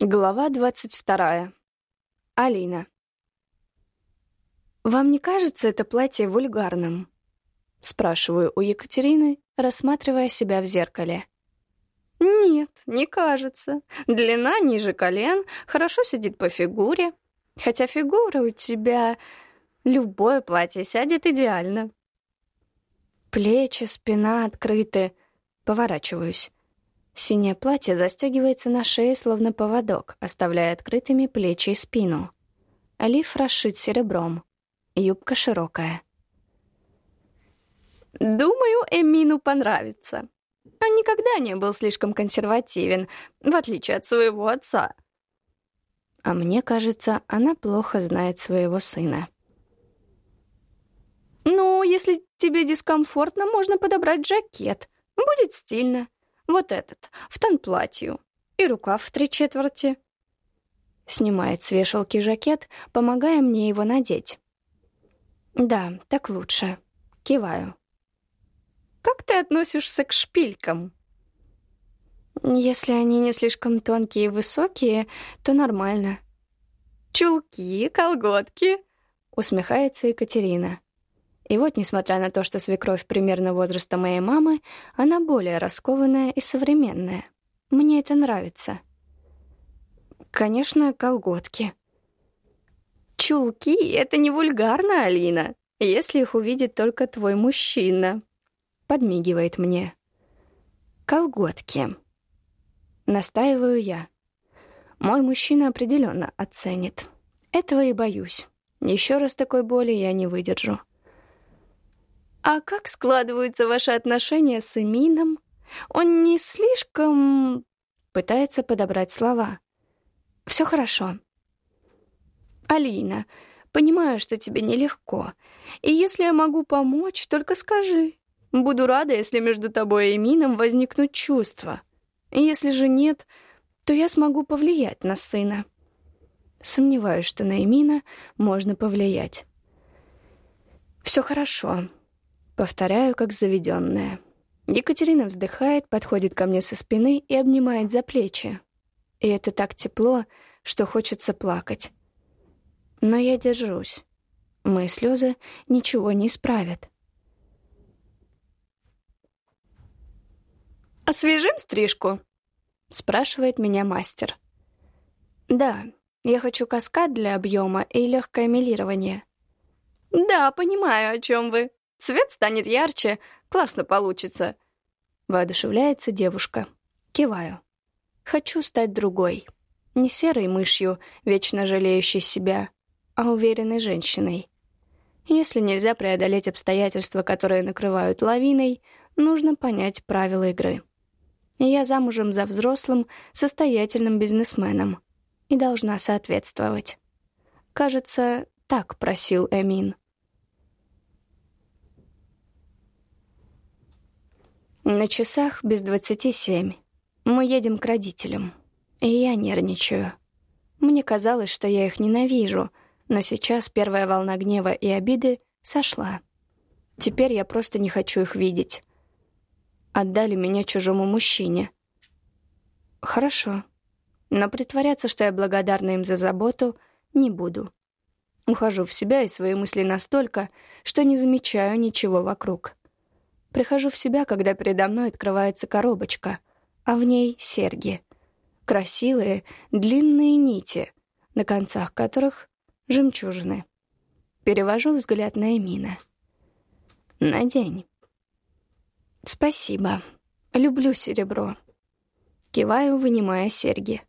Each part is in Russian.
Глава двадцать вторая. Алина. «Вам не кажется это платье вульгарным?» Спрашиваю у Екатерины, рассматривая себя в зеркале. «Нет, не кажется. Длина ниже колен, хорошо сидит по фигуре. Хотя фигура у тебя... Любое платье сядет идеально». Плечи, спина открыты. Поворачиваюсь. Синее платье застегивается на шее, словно поводок, оставляя открытыми плечи и спину. Лиф расшит серебром. Юбка широкая. «Думаю, Эмину понравится. Он никогда не был слишком консервативен, в отличие от своего отца». А мне кажется, она плохо знает своего сына. «Ну, если тебе дискомфортно, можно подобрать жакет. Будет стильно. Вот этот, в тон платью. И рукав в три четверти. Снимает с вешалки жакет, помогая мне его надеть. Да, так лучше. Киваю. Как ты относишься к шпилькам? Если они не слишком тонкие и высокие, то нормально. Чулки, колготки, усмехается Екатерина. И вот, несмотря на то, что свекровь примерно возраста моей мамы, она более раскованная и современная. Мне это нравится. Конечно, колготки. Чулки — это не вульгарно, Алина, если их увидит только твой мужчина. Подмигивает мне. Колготки. Настаиваю я. Мой мужчина определенно оценит. Этого и боюсь. Еще раз такой боли я не выдержу. «А как складываются ваши отношения с Эмином? Он не слишком...» Пытается подобрать слова. «Все хорошо». «Алина, понимаю, что тебе нелегко. И если я могу помочь, только скажи. Буду рада, если между тобой и Эмином возникнут чувства. Если же нет, то я смогу повлиять на сына». Сомневаюсь, что на Эмина можно повлиять. «Все хорошо», Повторяю, как заведенная. Екатерина вздыхает, подходит ко мне со спины и обнимает за плечи. И это так тепло, что хочется плакать. Но я держусь. Мои слезы ничего не исправят. «Освежим стрижку?» — спрашивает меня мастер. «Да, я хочу каскад для объема и легкое милирование». «Да, понимаю, о чем вы», Цвет станет ярче, классно получится. Воодушевляется девушка. Киваю. Хочу стать другой. Не серой мышью, вечно жалеющей себя, а уверенной женщиной. Если нельзя преодолеть обстоятельства, которые накрывают лавиной, нужно понять правила игры. Я замужем за взрослым, состоятельным бизнесменом и должна соответствовать. Кажется, так просил Эмин. На часах без двадцати семь. Мы едем к родителям. И я нервничаю. Мне казалось, что я их ненавижу, но сейчас первая волна гнева и обиды сошла. Теперь я просто не хочу их видеть. Отдали меня чужому мужчине. Хорошо. Но притворяться, что я благодарна им за заботу, не буду. Ухожу в себя и свои мысли настолько, что не замечаю ничего вокруг. Прихожу в себя, когда передо мной открывается коробочка, а в ней серьги. Красивые, длинные нити, на концах которых жемчужины. Перевожу взгляд на Эмина. «Надень». «Спасибо. Люблю серебро». Киваю, вынимая серьги.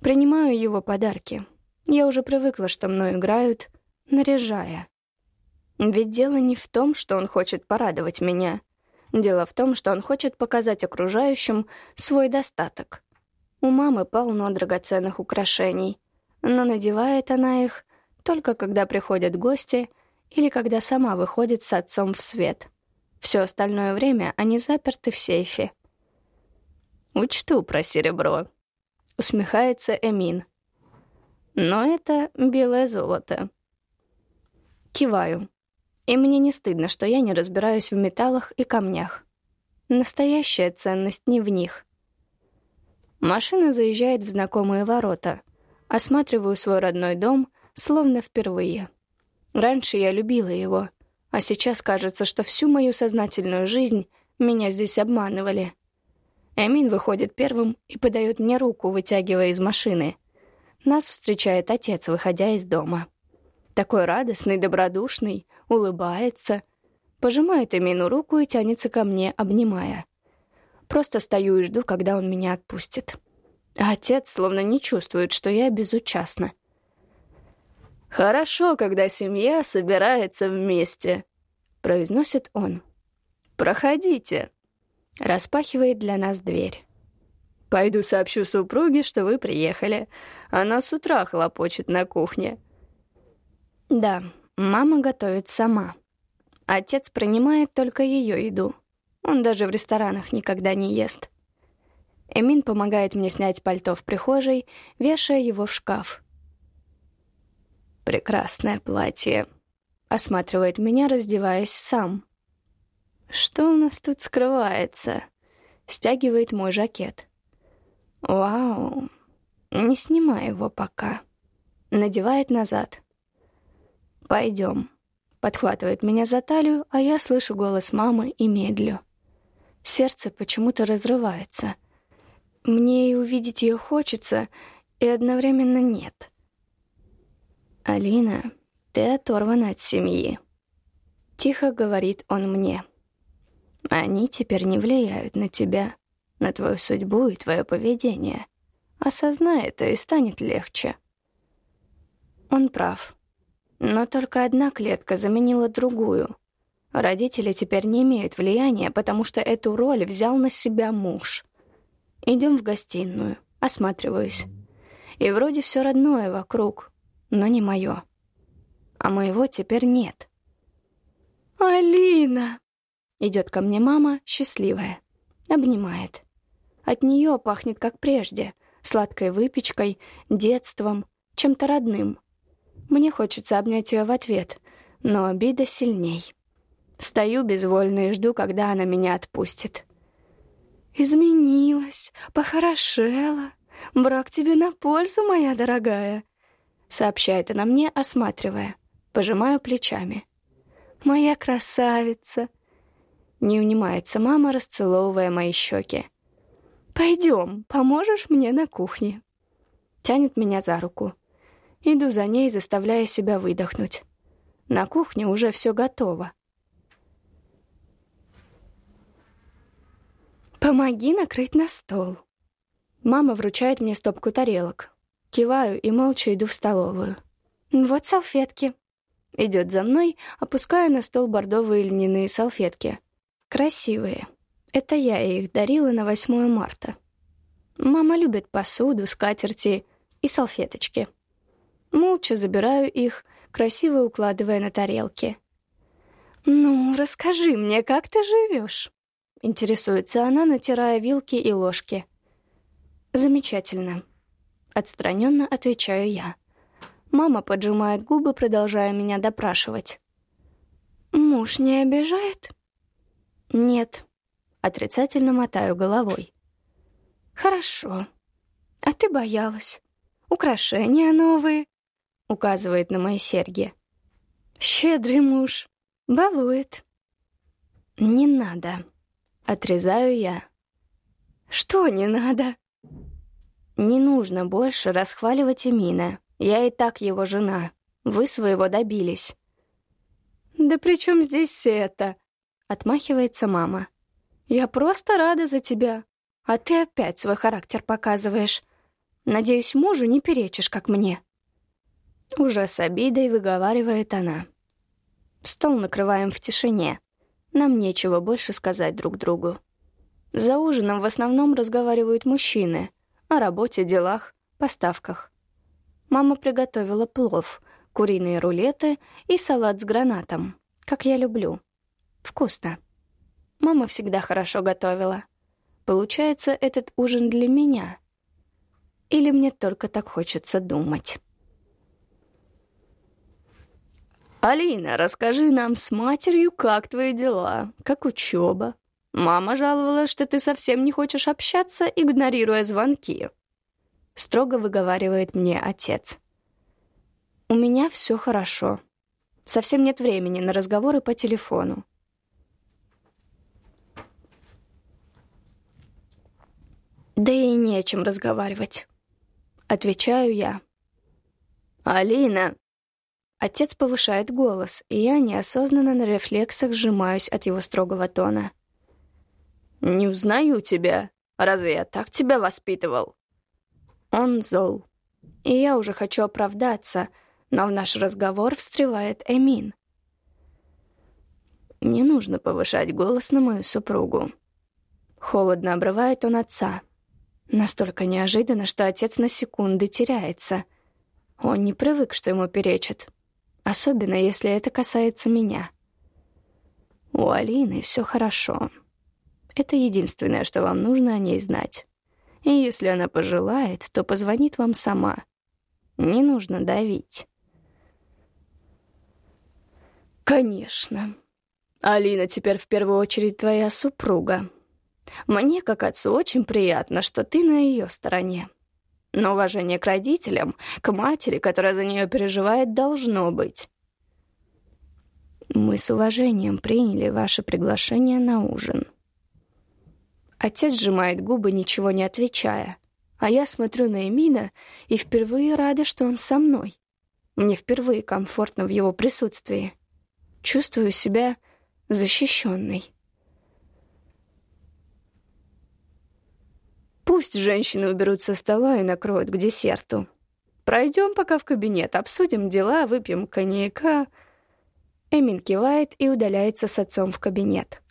Принимаю его подарки. Я уже привыкла, что мной играют, наряжая. Ведь дело не в том, что он хочет порадовать меня. Дело в том, что он хочет показать окружающим свой достаток. У мамы полно драгоценных украшений, но надевает она их только когда приходят гости или когда сама выходит с отцом в свет. Все остальное время они заперты в сейфе. «Учту про серебро», — усмехается Эмин. «Но это белое золото». Киваю. И мне не стыдно, что я не разбираюсь в металлах и камнях. Настоящая ценность не в них. Машина заезжает в знакомые ворота. Осматриваю свой родной дом, словно впервые. Раньше я любила его, а сейчас кажется, что всю мою сознательную жизнь меня здесь обманывали. Эмин выходит первым и подает мне руку, вытягивая из машины. Нас встречает отец, выходя из дома. Такой радостный, добродушный, улыбается, пожимает Эмину руку и тянется ко мне, обнимая. Просто стою и жду, когда он меня отпустит. А отец словно не чувствует, что я безучастна. «Хорошо, когда семья собирается вместе», — произносит он. «Проходите». Распахивает для нас дверь. «Пойду сообщу супруге, что вы приехали. Она с утра хлопочет на кухне». Да, мама готовит сама. Отец принимает только ее еду. Он даже в ресторанах никогда не ест. Эмин помогает мне снять пальто в прихожей, вешая его в шкаф. «Прекрасное платье», — осматривает меня, раздеваясь сам. «Что у нас тут скрывается?» — стягивает мой жакет. «Вау, не снимай его пока». Надевает назад. «Пойдем», — подхватывает меня за талию, а я слышу голос мамы и медлю. Сердце почему-то разрывается. Мне и увидеть ее хочется, и одновременно нет. «Алина, ты оторвана от семьи», — тихо говорит он мне. «Они теперь не влияют на тебя, на твою судьбу и твое поведение. Осознай это, и станет легче». Он прав. Но только одна клетка заменила другую — Родители теперь не имеют влияния, потому что эту роль взял на себя муж. Идем в гостиную, осматриваюсь. И вроде все родное вокруг, но не мое. А моего теперь нет. «Алина!» Идет ко мне мама, счастливая. Обнимает. От нее пахнет, как прежде, сладкой выпечкой, детством, чем-то родным. Мне хочется обнять ее в ответ, но обида сильней. Стою безвольно и жду, когда она меня отпустит. «Изменилась, похорошела. Брак тебе на пользу, моя дорогая», — сообщает она мне, осматривая. Пожимаю плечами. «Моя красавица!» Не унимается мама, расцеловывая мои щеки. «Пойдем, поможешь мне на кухне?» Тянет меня за руку. Иду за ней, заставляя себя выдохнуть. На кухне уже все готово. «Помоги накрыть на стол». Мама вручает мне стопку тарелок. Киваю и молча иду в столовую. «Вот салфетки». Идет за мной, опуская на стол бордовые льняные салфетки. Красивые. Это я их дарила на 8 марта. Мама любит посуду, скатерти и салфеточки. Молча забираю их, красиво укладывая на тарелки. «Ну, расскажи мне, как ты живешь? Интересуется она, натирая вилки и ложки. «Замечательно». Отстраненно отвечаю я. Мама поджимает губы, продолжая меня допрашивать. «Муж не обижает?» «Нет». Отрицательно мотаю головой. «Хорошо. А ты боялась. Украшения новые?» Указывает на мои серьги. «Щедрый муж. Балует». «Не надо», Отрезаю я. Что не надо? Не нужно больше расхваливать Эмина. Я и так его жена. Вы своего добились. Да при чем здесь это? Отмахивается мама. Я просто рада за тебя. А ты опять свой характер показываешь. Надеюсь, мужу не перечишь, как мне. Уже с обидой выговаривает она. Стол накрываем в тишине. Нам нечего больше сказать друг другу. За ужином в основном разговаривают мужчины о работе, делах, поставках. Мама приготовила плов, куриные рулеты и салат с гранатом, как я люблю. Вкусно. Мама всегда хорошо готовила. Получается, этот ужин для меня. Или мне только так хочется думать. «Алина, расскажи нам с матерью, как твои дела, как учеба?» Мама жаловалась, что ты совсем не хочешь общаться, игнорируя звонки. Строго выговаривает мне отец. У меня все хорошо. Совсем нет времени на разговоры по телефону. Да и не о чем разговаривать. Отвечаю я. «Алина!» Отец повышает голос, и я неосознанно на рефлексах сжимаюсь от его строгого тона. «Не узнаю тебя. Разве я так тебя воспитывал?» Он зол. И я уже хочу оправдаться, но в наш разговор встревает Эмин. Не нужно повышать голос на мою супругу. Холодно обрывает он отца. Настолько неожиданно, что отец на секунды теряется. Он не привык, что ему перечат. Особенно, если это касается меня. У Алины все хорошо. Это единственное, что вам нужно о ней знать. И если она пожелает, то позвонит вам сама. Не нужно давить. Конечно. Алина теперь в первую очередь твоя супруга. Мне, как отцу, очень приятно, что ты на ее стороне. Но уважение к родителям, к матери, которая за нее переживает, должно быть. Мы с уважением приняли ваше приглашение на ужин. Отец сжимает губы, ничего не отвечая. А я смотрю на Эмина и впервые рада, что он со мной. Мне впервые комфортно в его присутствии. Чувствую себя защищенной. Пусть женщины уберут со стола и накроют к десерту. Пройдем пока в кабинет, обсудим дела, выпьем коньяка. Эмин кивает и удаляется с отцом в кабинет.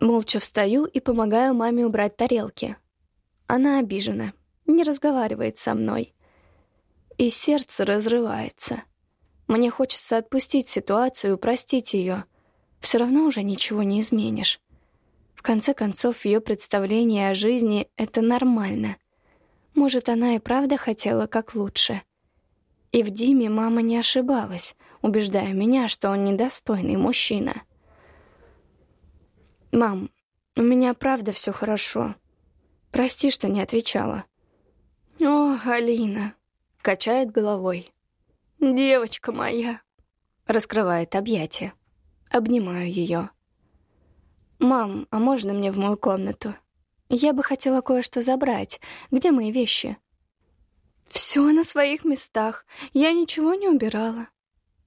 Молча встаю и помогаю маме убрать тарелки. Она обижена, не разговаривает со мной. И сердце разрывается. Мне хочется отпустить ситуацию, простить ее. Все равно уже ничего не изменишь. В конце концов, ее представление о жизни — это нормально. Может, она и правда хотела как лучше. И в Диме мама не ошибалась, убеждая меня, что он недостойный мужчина. «Мам, у меня правда все хорошо. Прости, что не отвечала». «О, Алина!» — качает головой. «Девочка моя!» — раскрывает объятия. Обнимаю ее. «Мам, а можно мне в мою комнату? Я бы хотела кое-что забрать. Где мои вещи?» «Все на своих местах. Я ничего не убирала.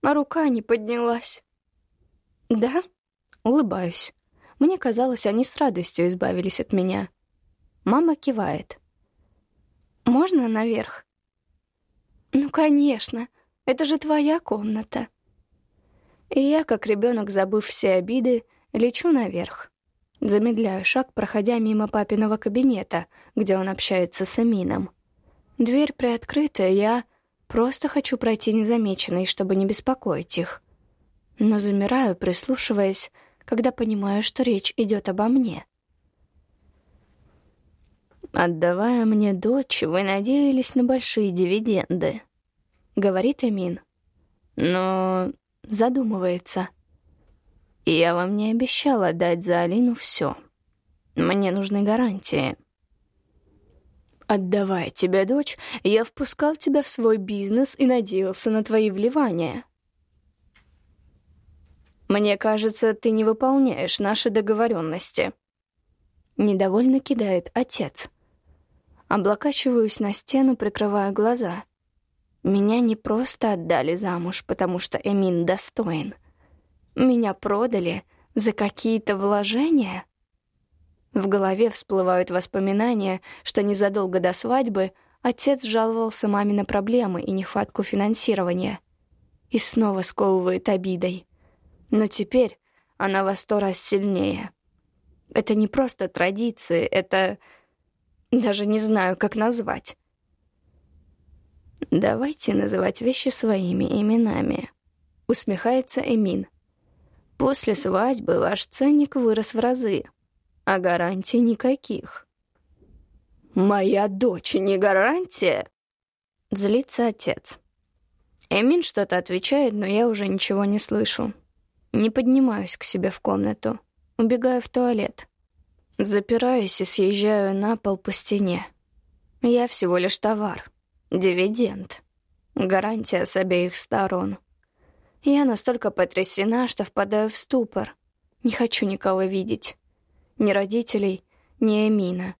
А рука не поднялась». «Да?» Улыбаюсь. Мне казалось, они с радостью избавились от меня. Мама кивает. «Можно наверх?» «Ну, конечно. Это же твоя комната». И я, как ребенок, забыв все обиды, Лечу наверх. Замедляю шаг, проходя мимо папиного кабинета, где он общается с Амином. Дверь приоткрыта, я просто хочу пройти незамеченной, чтобы не беспокоить их. Но замираю, прислушиваясь, когда понимаю, что речь идет обо мне. «Отдавая мне дочь, вы надеялись на большие дивиденды», — говорит Эмин. Но задумывается. Я вам не обещала дать за Алину все. Мне нужны гарантии. Отдавая тебе дочь, я впускал тебя в свой бизнес и надеялся на твои вливания. Мне кажется, ты не выполняешь наши договоренности. Недовольно кидает отец. Облокачиваюсь на стену, прикрывая глаза. Меня не просто отдали замуж, потому что Эмин достоин — меня продали за какие-то вложения? В голове всплывают воспоминания, что незадолго до свадьбы отец жаловался маме на проблемы и нехватку финансирования. И снова сковывает обидой. Но теперь она во сто раз сильнее. Это не просто традиции, это... Даже не знаю, как назвать. «Давайте называть вещи своими именами», — усмехается Эмин. После свадьбы ваш ценник вырос в разы, а гарантий никаких. «Моя дочь не гарантия?» Злится отец. Эмин что-то отвечает, но я уже ничего не слышу. Не поднимаюсь к себе в комнату. убегаю в туалет. Запираюсь и съезжаю на пол по стене. Я всего лишь товар. Дивиденд. Гарантия с обеих сторон. Я настолько потрясена, что впадаю в ступор. Не хочу никого видеть. Ни родителей, ни Эмина.